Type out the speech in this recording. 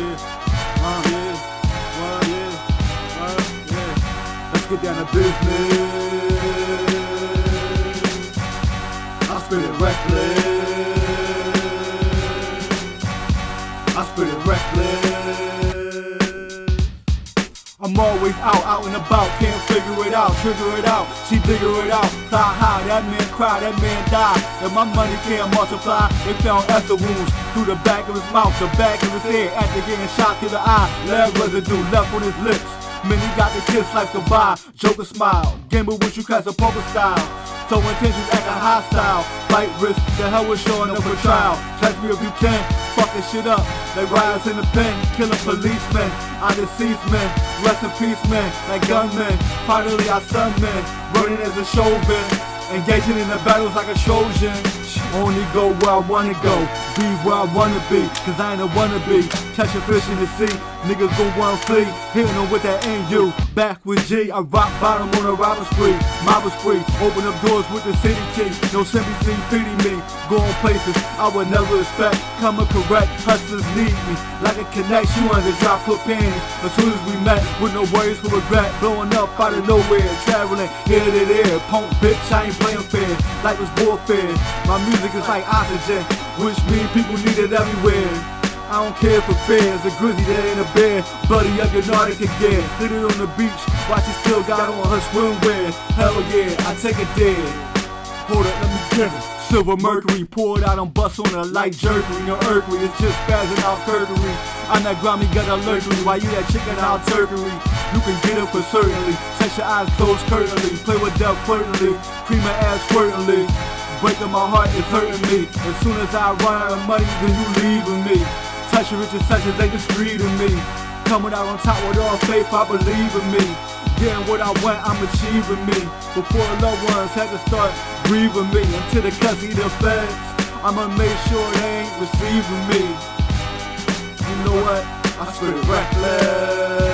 yeah, uh, yeah, yeah, yeah. Let's get down to business. I spit it reckless. I spit it reckless. I'm always out, out and about, can't figure it out, trigger it out, she figure it out, fly high, that man cry, that man die, if my money can't multiply, they found ether wounds through the back of his mouth, the back of his head, after getting shot through the eye, leg residue left on his lips, many got the kiss like goodbye, Joker smile, gamble with you cause a poker style, so intentions acting hostile, fight risk, the hell with showing up for trial, catch me if you can, fucking shit up. They rise in the pen, killing policemen, I deceased men, rest in peace men, like gunmen. Finally I son men, burning as a chauvin, engaging in the battles like a Trojan. Only go where I wanna go, be where I wanna be, cause I ain't a wannabe. Catch a fish in the sea, niggas gon' wanna flee, hitting them with that NU. Back with G, I rock bottom on a robber spree, mobber spree, open up doors with the city key. No sympathy, pity me, going places I would never expect. Coming correct, hustlers need me. Like a connect, you to drop put panties. As soon as we met, with no worries for regret. Blowing up out of nowhere, traveling here to there. Punk bitch, I ain't playing fair. Like it's warfare. My music is like oxygen, which means people need it everywhere. I don't care for fans, a grizzly that ain't a bear. Bloody up your Nordic again. Hit it on the beach, watch she still got on her swimwear. Hell yeah, I take it dead. Hold up, let me get it. Silver mercury poured out on bus on a light jerky. No Urkery, it's just spazzing out curtery. I'm that grimy, got a lurkery. Why you that chicken out turkery? You can get it for certainly. Set your eyes closed curtly. Play with death flirtily. Cream my ass squirtily. Breaking my heart is hurting me. As soon as I run out of money, then you leaving me. Touching riches such as they in me. Coming out on top with all faith, I believe in me. Getting what I want, I'm achieving me. Before loved ones had to start grieving me. Until the cussy the feds, I'ma make sure they ain't receiving me. You know what? I spit reckless.